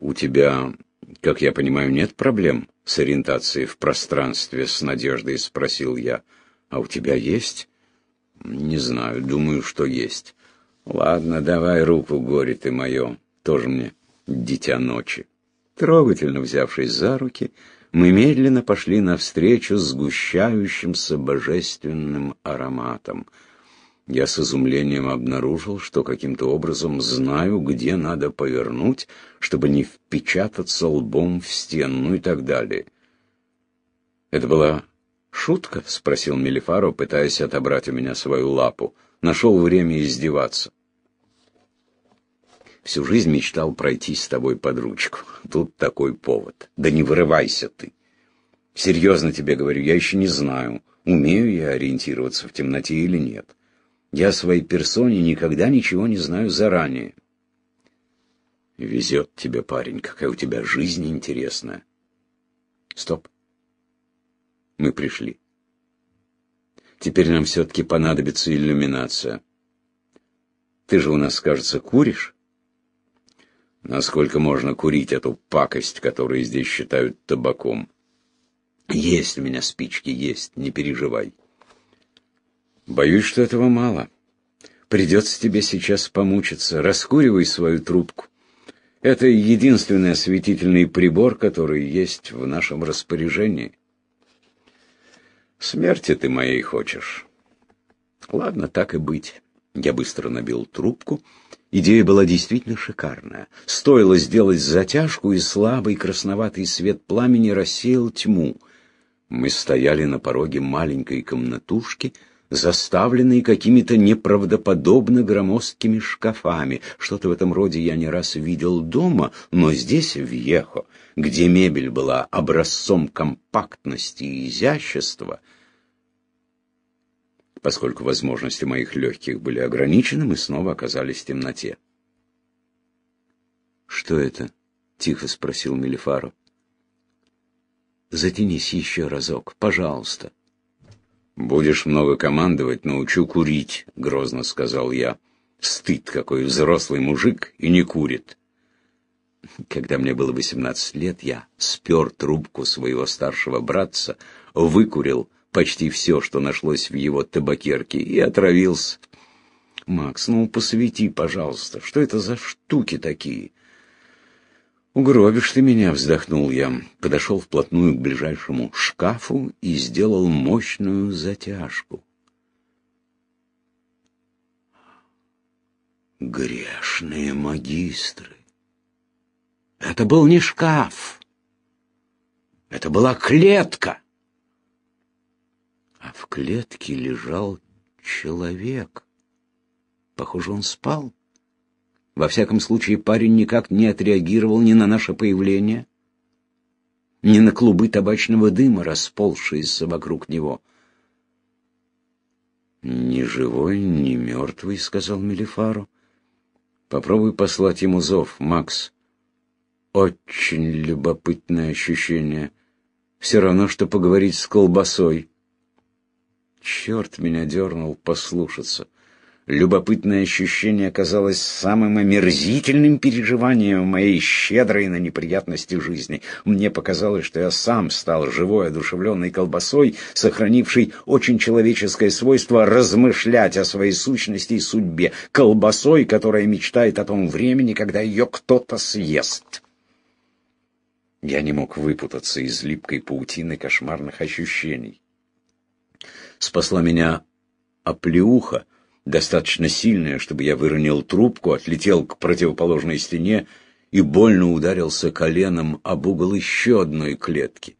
У тебя, как я понимаю, нет проблем с ориентацией в пространстве, с надеждой спросил я. А у тебя есть? Не знаю, думаю, что есть. Ладно, давай руку, горе ты мое, тоже мне дитя ночи. Трогательно взявшись за руки, мы медленно пошли навстречу сгущающимся божественным ароматом. Я с изумлением обнаружил, что каким-то образом знаю, где надо повернуть, чтобы не впечататься лбом в стену, ну и так далее. «Это была шутка?» — спросил Мелифаро, пытаясь отобрать у меня свою лапу. Нашел время издеваться. Всю жизнь мечтал пройти с тобой под ручку. Тут такой повод. Да не вырывайся ты. Серьезно тебе говорю, я еще не знаю, умею я ориентироваться в темноте или нет. Я своей персоне никогда ничего не знаю заранее. Везет тебе, парень, какая у тебя жизнь интересная. Стоп. Мы пришли. Теперь нам все-таки понадобится иллюминация. Ты же у нас, кажется, куришь? Насколько можно курить эту пакость, которую здесь считают табаком? Есть у меня спички, есть, не переживай. Боюсь, что этого мало. Придется тебе сейчас помучиться. Раскуривай свою трубку. Это единственный осветительный прибор, который есть в нашем распоряжении. Смерти ты моей хочешь. Ладно, так и быть. Я быстро набил трубку Идея была действительно шикарная. Стоило сделать затяжку, и слабый красноватый свет пламени рассеял тьму. Мы стояли на пороге маленькой комнатушки, заставленной какими-то неправдоподобно громоздкими шкафами. Что-то в этом роде я не раз видел дома, но здесь, в Ехо, где мебель была образцом компактности и изящества, Поскольку возможности моих легких были ограничены, мы снова оказались в темноте. «Что это?» — тихо спросил Мелифаров. «Затянись еще разок, пожалуйста». «Будешь много командовать, научу курить», — грозно сказал я. «Стыд какой взрослый мужик и не курит». Когда мне было восемнадцать лет, я спер трубку своего старшего братца, выкурил почти все, что нашлось в его табакерке, и отравился. «Макс, ну посвети, пожалуйста, что это за штуки такие?» «Угробишь ты меня», — вздохнул я. Подошел вплотную к ближайшему шкафу и сделал мощную затяжку. Грешные магистры! Это был не шкаф. Это была клетка а в клетке лежал человек. Похоже, он спал. Во всяком случае, парень никак не отреагировал ни на наше появление, ни на клубы табачного дыма, расползшиеся вокруг него. «Ни живой, ни мертвый», — сказал Мелифару. «Попробуй послать ему зов, Макс. Очень любопытное ощущение. Все равно, что поговорить с колбасой». Черт меня дернул послушаться. Любопытное ощущение оказалось самым омерзительным переживанием моей щедрой на неприятности жизни. Мне показалось, что я сам стал живой, одушевленной колбасой, сохранившей очень человеческое свойство размышлять о своей сущности и судьбе, колбасой, которая мечтает о том времени, когда ее кто-то съест. Я не мог выпутаться из липкой паутины кошмарных ощущений. Спасла меня оплеуха, достаточно сильная, чтобы я выронил трубку, отлетел к противоположной стене и больно ударился коленом об угол еще одной клетки.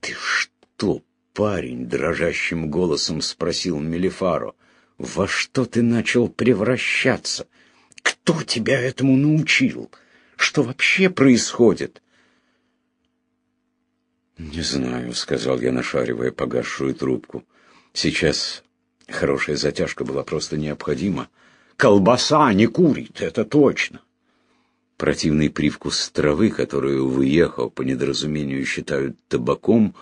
«Ты что, парень?» — дрожащим голосом спросил Мелифаро. «Во что ты начал превращаться? Кто тебя этому научил? Что вообще происходит?» «Не знаю», — сказал я, нашаривая погасшую трубку. «Сейчас хорошая затяжка была просто необходима. Колбаса не курит, это точно». Противный привкус травы, которую выехал по недоразумению считают табаком,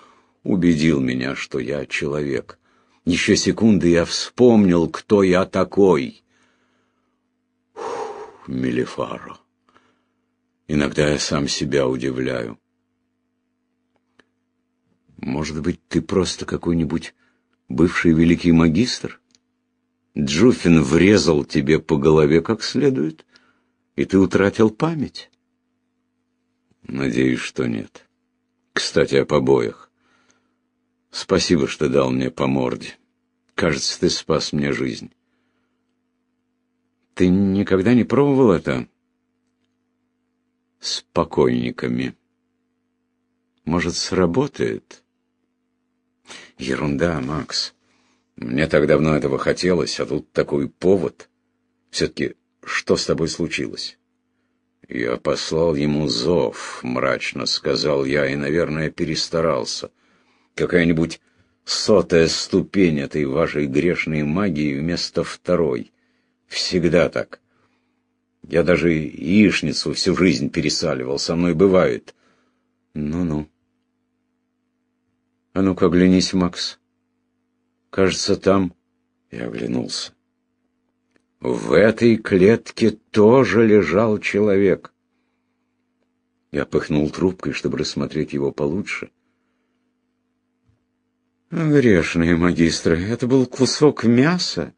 убедил меня, что я человек. Еще секунды я вспомнил, кто я такой. Фух. Иногда я сам себя удивляю. Может быть, ты просто какой-нибудь бывший великий магистр? Джуфин врезал тебе по голове как следует, и ты утратил память? Надеюсь, что нет. Кстати, о побоях. Спасибо, что дал мне по морде. Кажется, ты спас мне жизнь. Ты никогда не пробовал это? С покойниками. Может, сработает? Ерунда, Макс. Мне так давно этого хотелось, а тут такой повод. Все-таки что с тобой случилось? Я послал ему зов, мрачно сказал я, и, наверное, перестарался. Какая-нибудь сотая ступень этой вашей грешной магии вместо второй. Всегда так. Я даже яичницу всю жизнь пересаливал, со мной бывает. Ну-ну. А ну-ка, оглянись, Макс. Кажется, там... Я оглянулся. В этой клетке тоже лежал человек. Я пыхнул трубкой, чтобы рассмотреть его получше. Грешные магистры, это был кусок мяса,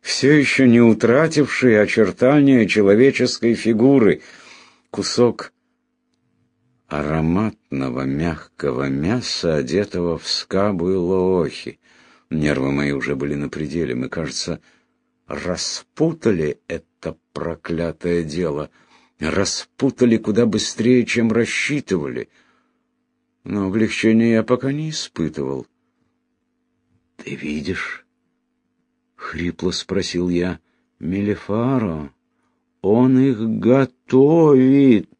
все еще не утративший очертания человеческой фигуры. Кусок ароматного мягкого мяса, одетого в скабу и лоохи. Нервы мои уже были на пределе. Мы, кажется, распутали это проклятое дело. Распутали куда быстрее, чем рассчитывали. Но облегчения я пока не испытывал. «Ты видишь?» — хрипло спросил я. «Мелефаро, он их готовит.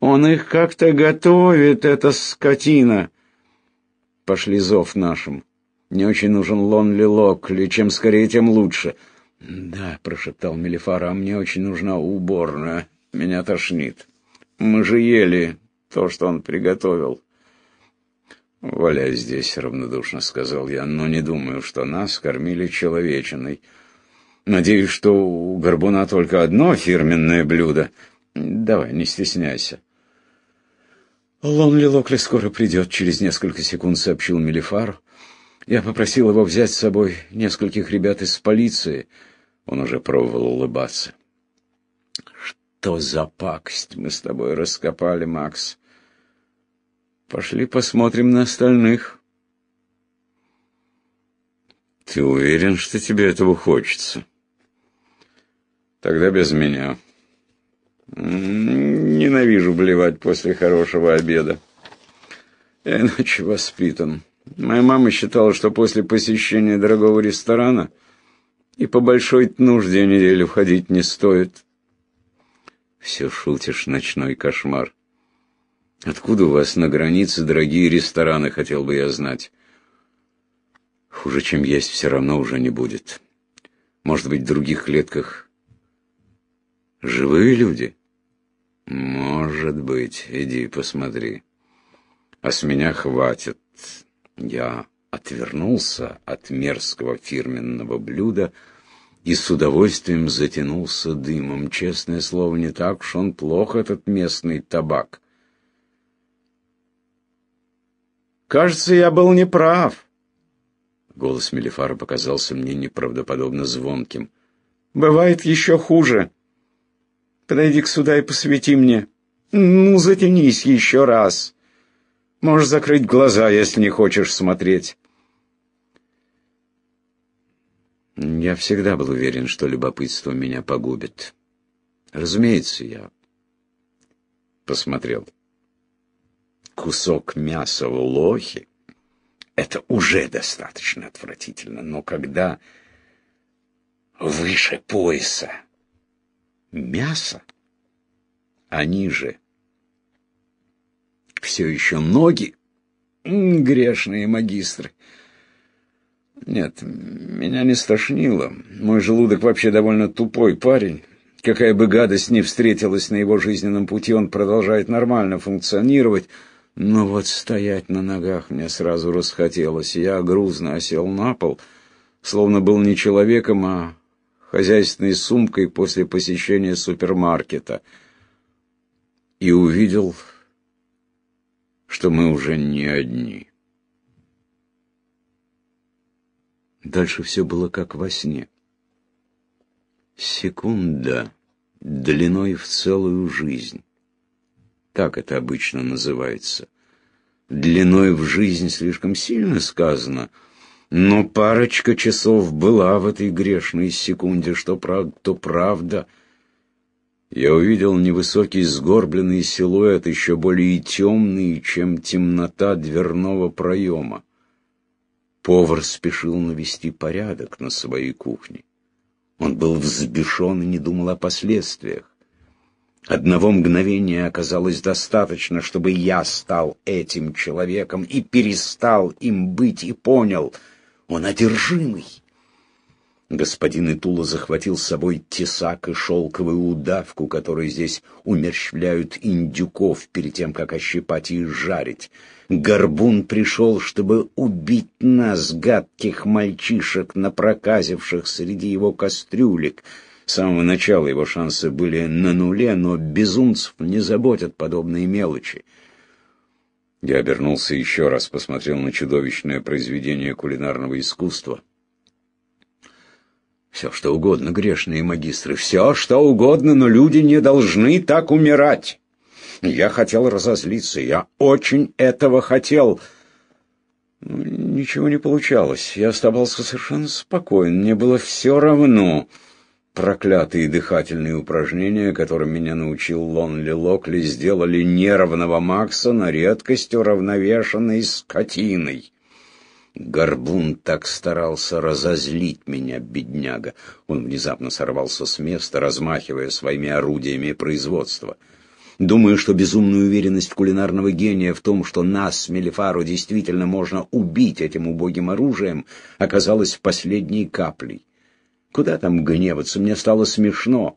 Он их как-то готовит, эта скотина!» Пошли зов нашим. Не очень нужен Лонли Локли, чем скорее, тем лучше. «Да», — прошептал Мелифара, — «а мне очень нужна уборная. Меня тошнит. Мы же ели то, что он приготовил». «Валяй здесь», — равнодушно сказал я, — «но не думаю, что нас кормили человечиной. Надеюсь, что у Горбуна только одно фирменное блюдо. Давай, не стесняйся». «Лонли Локли скоро придет», — через несколько секунд сообщил Мелифар. Я попросил его взять с собой нескольких ребят из полиции. Он уже пробовал улыбаться. Что за пакость мы с тобой раскопали, Макс? Пошли посмотрим на остальных. Ты уверен, что тебе этого хочется? Тогда без меня. Ненавижу блевать после хорошего обеда. Я иначе воспитан. Моя мама считала, что после посещения дорогого ресторана и по большой нужде неделю ходить не стоит. Все шутишь, ночной кошмар. Откуда у вас на границе дорогие рестораны, хотел бы я знать. Хуже, чем есть, все равно уже не будет. Может быть, в других клетках живые люди? Может быть, иди посмотри. А с меня хватит. Я отвернулся от мерзкого фирменного блюда и с удовольствием затянулся дымом. Честное слово, не так уж он плох, этот местный табак. «Кажется, я был неправ». Голос Мелифара показался мне неправдоподобно звонким. «Бывает еще хуже. Подойди к сюда и посвети мне. Ну, затянись еще раз». Можешь закрыть глаза, если не хочешь смотреть. Я всегда был уверен, что любопытство меня погубит. Разумеется, я посмотрел. Кусок мяса в лохе — это уже достаточно отвратительно, но когда выше пояса мясо, а ниже — все еще ноги. Грешные магистры. Нет, меня не стошнило. Мой желудок вообще довольно тупой парень. Какая бы гадость ни встретилась на его жизненном пути, он продолжает нормально функционировать. Но вот стоять на ногах мне сразу расхотелось. Я грузно осел на пол, словно был не человеком, а хозяйственной сумкой после посещения супермаркета — и увидел, что мы уже не одни. Дальше все было как во сне. Секунда длиной в целую жизнь. Так это обычно называется. Длиной в жизнь слишком сильно сказано, но парочка часов была в этой грешной секунде, что правда, то правда. Я увидел невысокий сгорбленный силуэт, еще более темный, чем темнота дверного проема. Повар спешил навести порядок на своей кухне. Он был взбешен и не думал о последствиях. Одного мгновения оказалось достаточно, чтобы я стал этим человеком и перестал им быть и понял, он одержимый. Господин Итула захватил с собой тесак и шелковую удавку, которые здесь умерщвляют индюков перед тем, как ощипать и жарить. Горбун пришел, чтобы убить нас, гадких мальчишек, напроказивших среди его кастрюлек. С самого начала его шансы были на нуле, но безумцев не заботят подобные мелочи. Я обернулся еще раз, посмотрел на чудовищное произведение кулинарного искусства. Все, что угодно, грешные магистры, все, что угодно, но люди не должны так умирать. Я хотел разозлиться, я очень этого хотел. Но ничего не получалось. Я оставался совершенно спокоен. Мне было все равно. Проклятые дыхательные упражнения, которым меня научил Лонли Локли, сделали нервного Макса на редкость уравновешенной скотиной. Горбун так старался разозлить меня, бедняга. Он внезапно сорвался с места, размахивая своими орудиями производства — Думаю, что безумная уверенность кулинарного гения в том, что нас, Мелифару, действительно можно убить этим убогим оружием, оказалась последней каплей. Куда там гневаться? Мне стало смешно.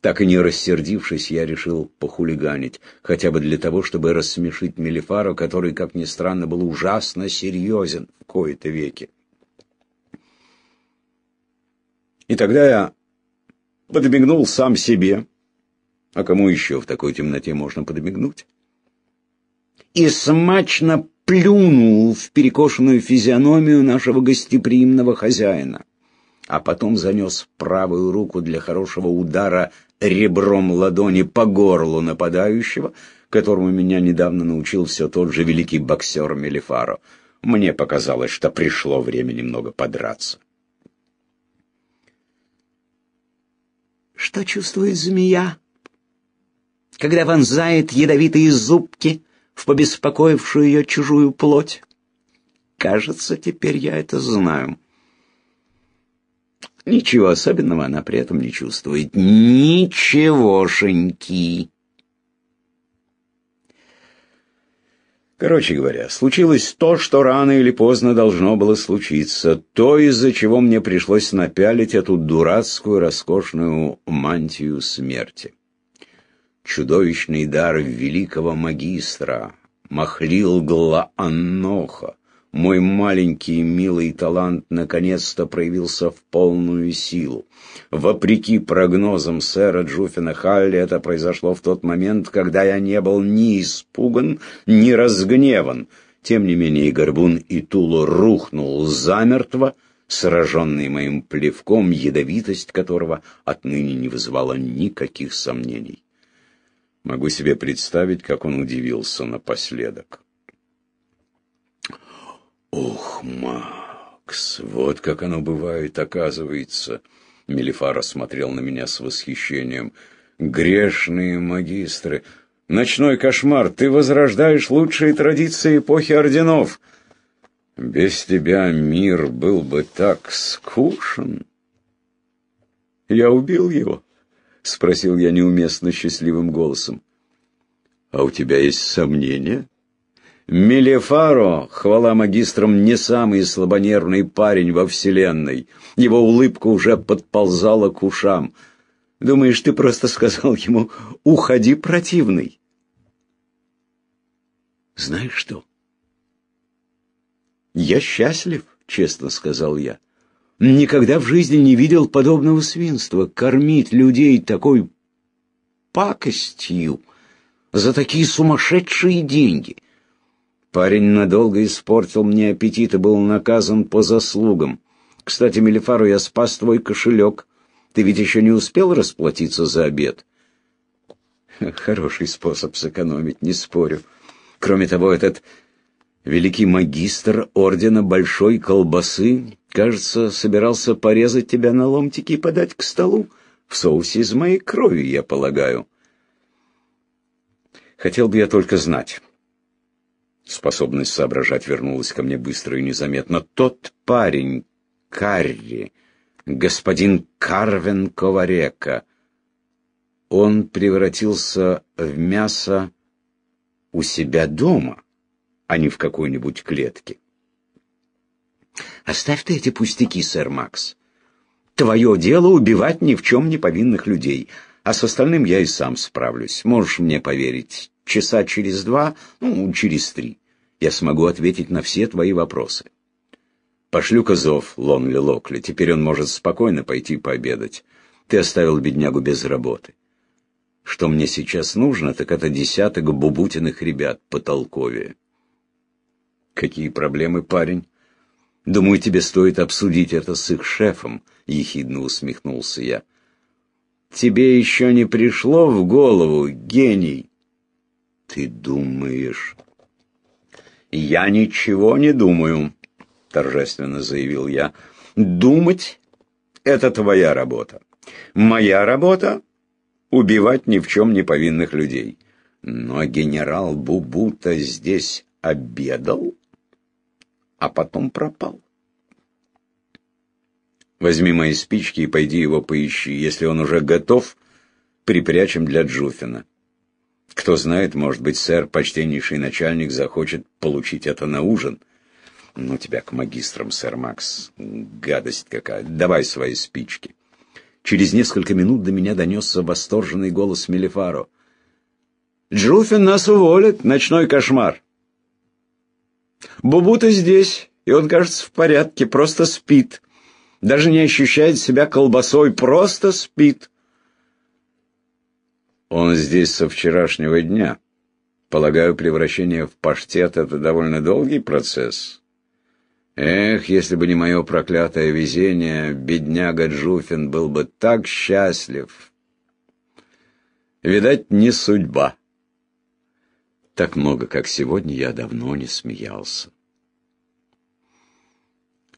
Так и не рассердившись, я решил похулиганить, хотя бы для того, чтобы рассмешить Мелифару, который, как ни странно, был ужасно серьезен в кои-то веки. И тогда я подмигнул сам себе, а кому еще в такой темноте можно подмигнуть? И смачно плюнул в перекошенную физиономию нашего гостеприимного хозяина, а потом занес правую руку для хорошего удара ребром ладони по горлу нападающего, которому меня недавно научил все тот же великий боксер Мелифаро. Мне показалось, что пришло время немного подраться. «Что чувствует змея?» когда вонзает ядовитые зубки в побеспокоившую ее чужую плоть. Кажется, теперь я это знаю. Ничего особенного она при этом не чувствует. Ничегошеньки. Короче говоря, случилось то, что рано или поздно должно было случиться, то, из-за чего мне пришлось напялить эту дурацкую роскошную мантию смерти чудовищный дар великого магистра, Махлил Глаанноха, мой маленький милый талант наконец-то проявился в полную силу. Вопреки прогнозам сэра Джуфина Халли, это произошло в тот момент, когда я не был ни испуган, ни разгневан. Тем не менее, Горбун и Тулу рухнул замертво, сраженный моим плевком, ядовитость которого отныне не вызывала никаких сомнений. Могу себе представить, как он удивился напоследок. «Ох, Макс, вот как оно бывает, оказывается!» Мелифара смотрел на меня с восхищением. «Грешные магистры! Ночной кошмар! Ты возрождаешь лучшие традиции эпохи орденов! Без тебя мир был бы так скучен!» «Я убил его!» — спросил я неуместно счастливым голосом. «А у тебя есть сомнения?» Мелефаро, хвала магистрам, не самый слабонервный парень во вселенной. Его улыбка уже подползала к ушам. Думаешь, ты просто сказал ему «Уходи, противный»? Знаешь что? Я счастлив, честно сказал я. Никогда в жизни не видел подобного свинства. Кормить людей такой пакостью. За такие сумасшедшие деньги. Парень надолго испортил мне аппетит и был наказан по заслугам. Кстати, Мелифару, я спас твой кошелек. Ты ведь еще не успел расплатиться за обед? Хороший способ сэкономить, не спорю. Кроме того, этот великий магистр ордена Большой Колбасы, кажется, собирался порезать тебя на ломтики и подать к столу. В соусе из моей крови, я полагаю. Хотел бы я только знать. Способность соображать вернулась ко мне быстро и незаметно. Тот парень, Карри, господин Карвен Коварека, он превратился в мясо у себя дома, а не в какой-нибудь клетке. Оставь ты эти пустяки, сэр Макс. Твое дело убивать ни в чем не повинных людей, а с остальным я и сам справлюсь. Можешь мне поверить, часа через два, ну, через три, я смогу ответить на все твои вопросы. Пошлю-ка зов Лонли Локли, теперь он может спокойно пойти пообедать. Ты оставил беднягу без работы. Что мне сейчас нужно, так это десяток бубутиных ребят потолковее. Какие проблемы, парень? Думаю, тебе стоит обсудить это с их шефом, ехидно усмехнулся я. Тебе еще не пришло в голову, гений? Ты думаешь? Я ничего не думаю, торжественно заявил я. Думать — это твоя работа. Моя работа убивать ни в чем не повинных людей. Но генерал Бубута здесь обедал, а потом пропал. Возьми мои спички и пойди его поищи. Если он уже готов, припрячем для Джуфина. Кто знает, может быть, сэр, почтеннейший начальник, захочет получить это на ужин. Ну, тебя к магистрам, сэр Макс. Гадость какая. Давай свои спички. Через несколько минут до меня донесся восторженный голос Мелифаро. «Джуфин нас уволит, ночной кошмар!» «Бубута здесь, и он, кажется, в порядке, просто спит. Даже не ощущает себя колбасой, просто спит». «Он здесь со вчерашнего дня. Полагаю, превращение в паштет — это довольно долгий процесс». Эх, если бы не мое проклятое везение, бедняга Джуфин был бы так счастлив. Видать, не судьба. Так много, как сегодня, я давно не смеялся.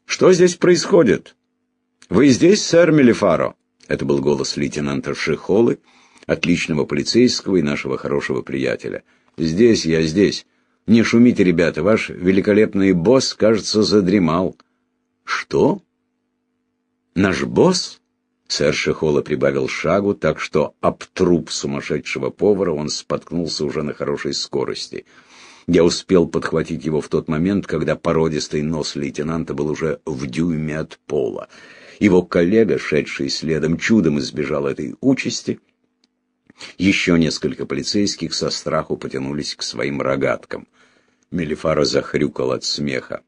«Что здесь происходит? Вы здесь, сэр Мелифаро?» Это был голос лейтенанта Шихолы, отличного полицейского и нашего хорошего приятеля. «Здесь я, здесь. Не шумите, ребята, ваш великолепный босс, кажется, задремал. Что? Наш босс? Сэр Шехола прибавил шагу, так что об труп сумасшедшего повара он споткнулся уже на хорошей скорости. Я успел подхватить его в тот момент, когда породистый нос лейтенанта был уже в дюйме от пола. Его коллега, шедший следом, чудом избежал этой участи — еще несколько полицейских со страху потянулись к своим рогаткам. Мелифара захрюкал от смеха.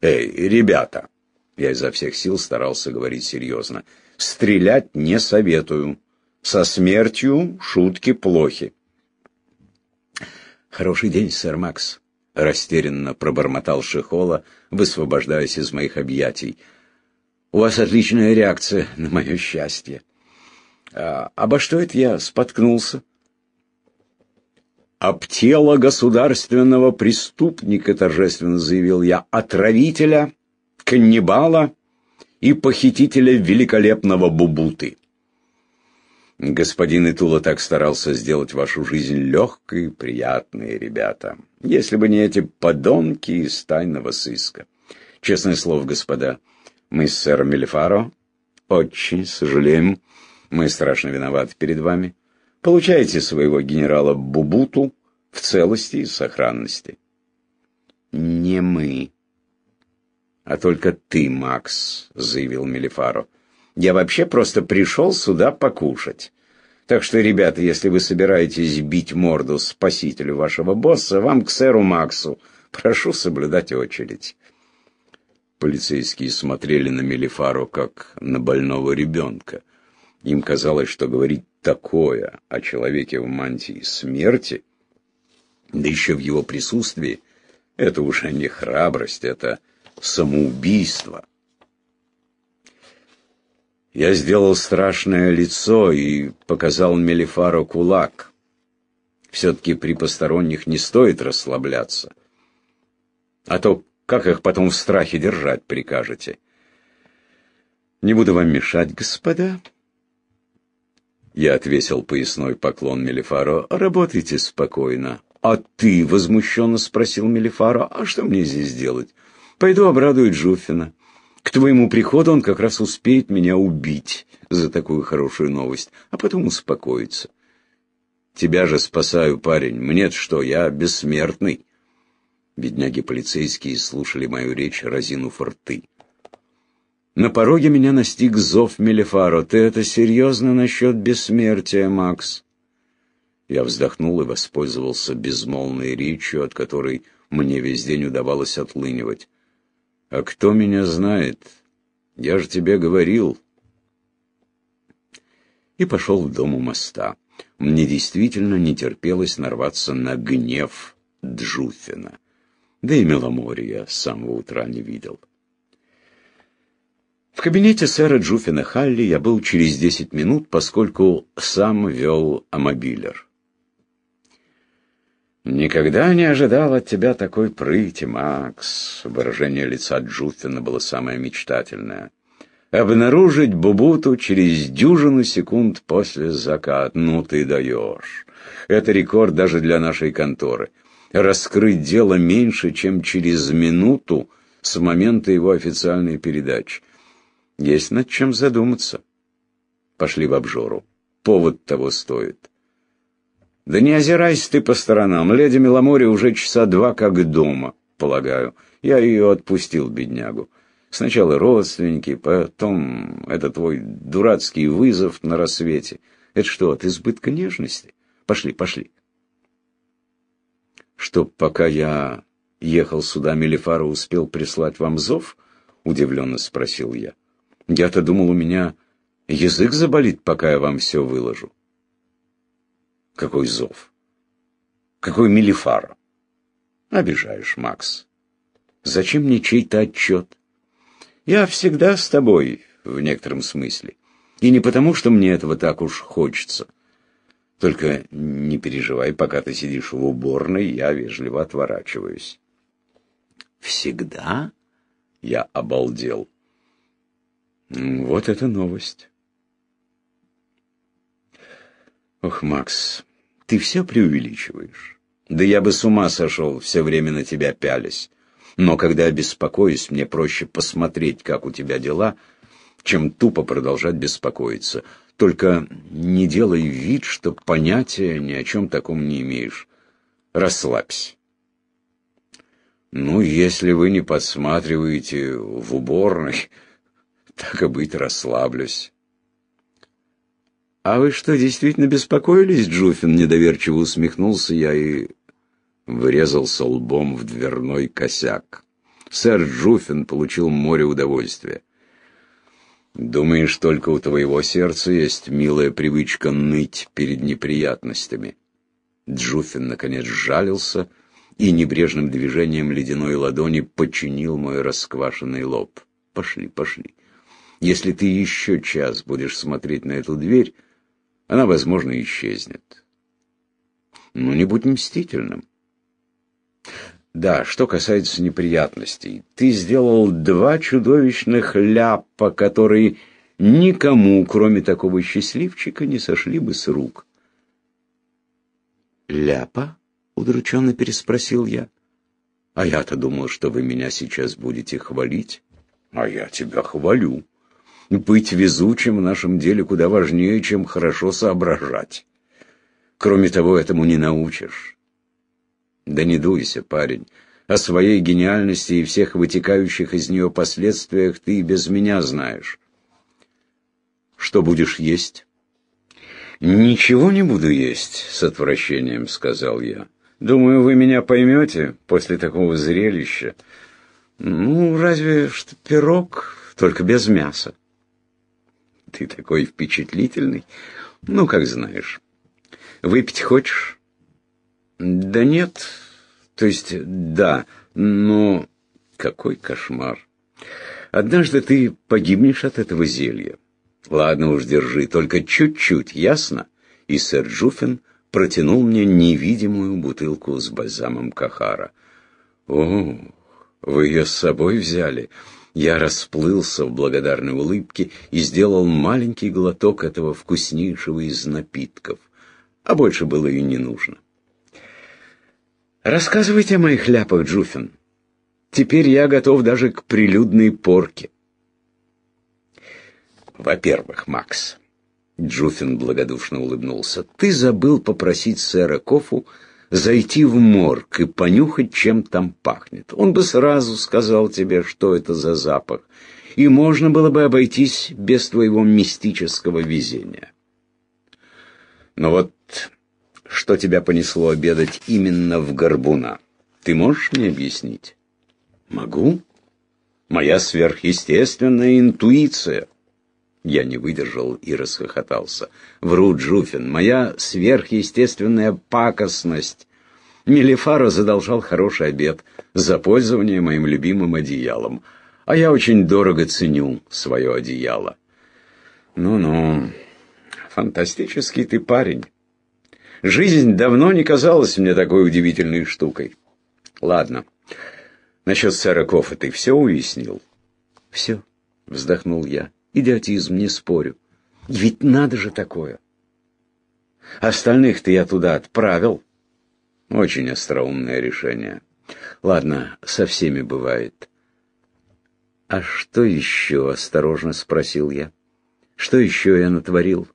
«Эй, ребята!» Я изо всех сил старался говорить серьезно. «Стрелять не советую. Со смертью шутки плохи». «Хороший день, сэр Макс», — растерянно пробормотал Шихола, высвобождаясь из моих объятий. «У вас отличная реакция на мое счастье». А, обо что это я споткнулся? «Об тело государственного преступника», — торжественно заявил я, — «отравителя, каннибала и похитителя великолепного Бубуты». Господин Итула так старался сделать вашу жизнь легкой и приятной, ребята. Если бы не эти подонки из тайного сыска. Честное слово, господа, мы с сэром Мелифаро очень сожалеем, мы страшно виноваты перед вами. Получайте своего генерала Бубуту в целости и сохранности. Не мы, а только ты, Макс, заявил Мелифаро. Я вообще просто пришел сюда покушать. Так что, ребята, если вы собираетесь бить морду спасителю вашего босса, вам к сэру Максу. Прошу соблюдать очередь. Полицейские смотрели на Мелифаро как на больного ребенка. Им казалось, что говорить такое о человеке в мантии смерти, да еще в его присутствии, это уже не храбрость, это самоубийство. Я сделал страшное лицо и показал Мелифару кулак. Все-таки при посторонних не стоит расслабляться. А то как их потом в страхе держать прикажете? Не буду вам мешать, господа. Я отвесил поясной поклон Мелифаро. Работайте спокойно. А ты, возмущенно спросил Мелифаро, а что мне здесь делать? Пойду обрадую Джуфина. К твоему приходу он как раз успеет меня убить за такую хорошую новость, а потом успокоится. Тебя же спасаю, парень. мне что, я бессмертный. Бедняги полицейские слушали мою речь, разинув рты. На пороге меня настиг зов Мелефаро. «Ты это серьезно насчет бессмертия, Макс?» Я вздохнул и воспользовался безмолвной речью, от которой мне весь день удавалось отлынивать. «А кто меня знает? Я же тебе говорил». И пошел в дом у моста. Мне действительно не терпелось нарваться на гнев Джуфина. Да и Меломорья с самого утра не видел. В кабинете сэра Джуфина Халли я был через десять минут, поскольку сам вел амобилер. «Никогда не ожидал от тебя такой прыти, Макс!» Выражение лица Джуфина было самое мечтательное. «Обнаружить Бубуту через дюжину секунд после заката. Ну ты даешь! Это рекорд даже для нашей конторы. Раскрыть дело меньше, чем через минуту с момента его официальной передачи. Есть над чем задуматься. Пошли в обжору. Повод того стоит». Да не озирайся ты по сторонам. Леди Меломори уже часа два как дома, полагаю. Я ее отпустил, беднягу. Сначала родственники, потом это твой дурацкий вызов на рассвете. Это что, от избытка нежности? Пошли, пошли. Чтоб пока я ехал сюда, Мелифара успел прислать вам зов? Удивленно спросил я. Я-то думал, у меня язык заболит, пока я вам все выложу. Какой зов? Какой милифар? Обижаешь, Макс. Зачем мне чей-то отчет? Я всегда с тобой, в некотором смысле. И не потому, что мне этого так уж хочется. Только не переживай, пока ты сидишь в уборной, я вежливо отворачиваюсь. Всегда? Я обалдел. Вот это новость. Ох, Макс, ты все преувеличиваешь. Да я бы с ума сошел, все время на тебя пялись. Но когда беспокоюсь, мне проще посмотреть, как у тебя дела, чем тупо продолжать беспокоиться. Только не делай вид, что понятия ни о чем таком не имеешь. Расслабься. Ну, если вы не подсматриваете в уборной, так и быть, расслаблюсь. «А вы что, действительно беспокоились, Джуфин?» Недоверчиво усмехнулся я и врезался лбом в дверной косяк. Сэр Джуфин получил море удовольствия. «Думаешь, только у твоего сердца есть милая привычка ныть перед неприятностями?» Джуфин, наконец, сжалился и небрежным движением ледяной ладони починил мой расквашенный лоб. «Пошли, пошли. Если ты еще час будешь смотреть на эту дверь, она, возможно, исчезнет. Но не будь мстительным. Да, что касается неприятностей, ты сделал два чудовищных ляпа, которые никому, кроме такого счастливчика, не сошли бы с рук. «Ляпа?» — удрученно переспросил я. «А я-то думал, что вы меня сейчас будете хвалить». «А я тебя хвалю». Быть везучим в нашем деле куда важнее, чем хорошо соображать. Кроме того, этому не научишь. Да не дуйся, парень. О своей гениальности и всех вытекающих из нее последствиях ты и без меня знаешь. Что будешь есть? Ничего не буду есть, с отвращением сказал я. Думаю, вы меня поймете после такого зрелища. Ну, разве что пирог, только без мяса. Ты такой впечатлительный. Ну, как знаешь. Выпить хочешь? Да нет. То есть, да, но... Какой кошмар. Однажды ты погибнешь от этого зелья. Ладно уж, держи, только чуть-чуть, ясно? И сэр Джуфин протянул мне невидимую бутылку с бальзамом Кахара. О, вы ее с собой взяли? Я расплылся в благодарной улыбке и сделал маленький глоток этого вкуснейшего из напитков. А больше было и не нужно. Рассказывайте о моих ляпах, Джуфин. Теперь я готов даже к прилюдной порке. Во-первых, Макс, Джуфин благодушно улыбнулся, ты забыл попросить сэра Кофу зайти в морг и понюхать, чем там пахнет. Он бы сразу сказал тебе, что это за запах, и можно было бы обойтись без твоего мистического везения. Но вот что тебя понесло обедать именно в Горбуна? Ты можешь мне объяснить? Могу. Моя сверхъестественная интуиция. Я не выдержал и расхохотался. Вру, Джуфин, моя сверхъестественная пакостность. Мелифаро задолжал хороший обед за пользование моим любимым одеялом. А я очень дорого ценю свое одеяло. Ну-ну, фантастический ты парень. Жизнь давно не казалась мне такой удивительной штукой. Ладно. Насчет сэра Кофа ты все уяснил? Все, вздохнул я. Идиотизм, не спорю. Ведь надо же такое. Остальных-то я туда отправил. Очень остроумное решение. Ладно, со всеми бывает. А что еще, осторожно спросил я. Что еще я натворил?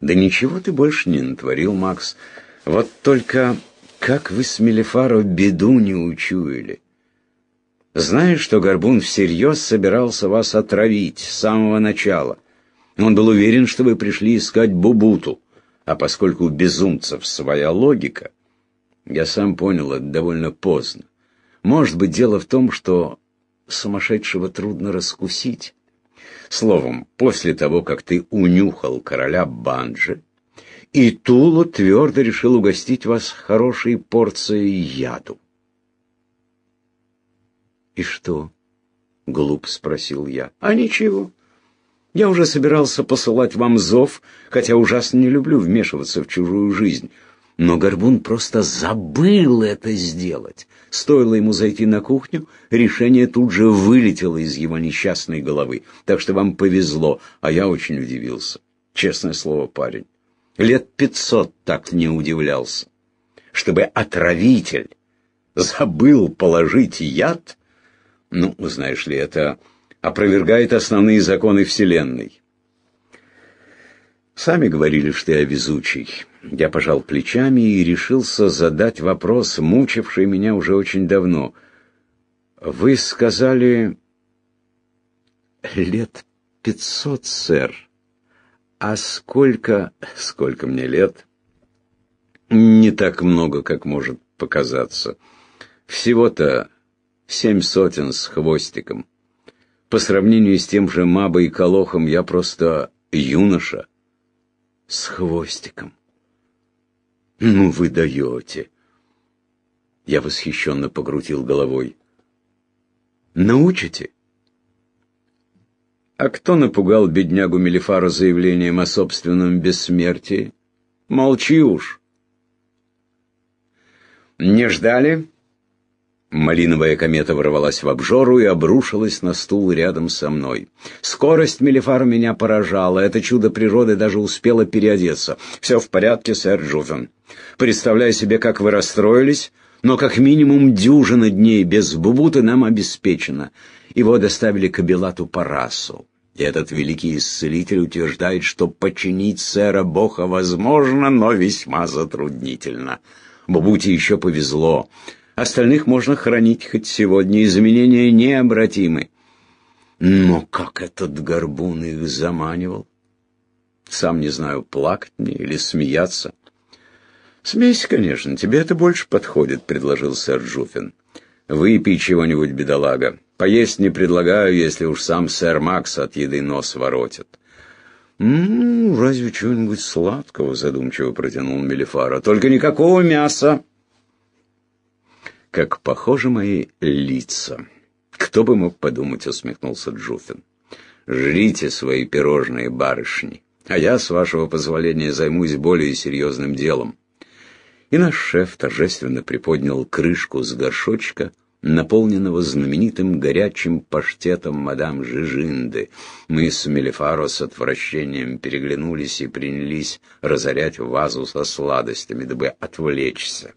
Да ничего ты больше не натворил, Макс. Вот только как вы с Мелефаро беду не учуяли? Знаешь, что Горбун всерьез собирался вас отравить с самого начала. Он был уверен, что вы пришли искать Бубуту, а поскольку у безумцев своя логика, я сам понял это довольно поздно. Может быть, дело в том, что сумасшедшего трудно раскусить. Словом, после того, как ты унюхал короля Банджи, и Тулу твердо решил угостить вас хорошей порцией яду. «И что?» — глуп спросил я. «А ничего. Я уже собирался посылать вам зов, хотя ужасно не люблю вмешиваться в чужую жизнь. Но Горбун просто забыл это сделать. Стоило ему зайти на кухню, решение тут же вылетело из его несчастной головы. Так что вам повезло, а я очень удивился. Честное слово, парень. Лет пятьсот так не удивлялся. Чтобы отравитель забыл положить яд, ну, знаешь ли, это опровергает основные законы Вселенной. Сами говорили, что я везучий. Я пожал плечами и решился задать вопрос, мучивший меня уже очень давно. Вы сказали лет пятьсот, сэр. А сколько... сколько мне лет? Не так много, как может показаться. Всего-то семь сотен с хвостиком. По сравнению с тем же Мабой и Колохом я просто юноша с хвостиком. Ну вы даете. Я восхищенно покрутил головой. Научите? А кто напугал беднягу Мелифара заявлением о собственном бессмертии? Молчи уж. Не ждали? Малиновая комета ворвалась в обжору и обрушилась на стул рядом со мной. Скорость Мелифара меня поражала. Это чудо природы даже успело переодеться. «Все в порядке, сэр Джуффин. Представляю себе, как вы расстроились, но как минимум дюжина дней без бубуты нам обеспечено. Его доставили к Абилату Парасу. И этот великий исцелитель утверждает, что починить сэра Боха возможно, но весьма затруднительно. Бубуте еще повезло. Остальных можно хранить хоть сегодня, изменения необратимы. Но как этот горбун их заманивал? Сам не знаю, плакать мне или смеяться. «Смейся, конечно, тебе это больше подходит», — предложил сэр Джуфин. «Выпей чего-нибудь, бедолага. Поесть не предлагаю, если уж сам сэр Макс от еды нос воротит. «Ну, разве чего-нибудь сладкого?» — задумчиво протянул Мелифара. «Только никакого мяса!» «Как похожи мои лица!» «Кто бы мог подумать?» — усмехнулся Джуфин. «Жрите свои пирожные, барышни, а я, с вашего позволения, займусь более серьезным делом». И наш шеф торжественно приподнял крышку с горшочка, наполненного знаменитым горячим паштетом мадам Жижинды. Мы с Мелифаро с отвращением переглянулись и принялись разорять вазу со сладостями, дабы отвлечься.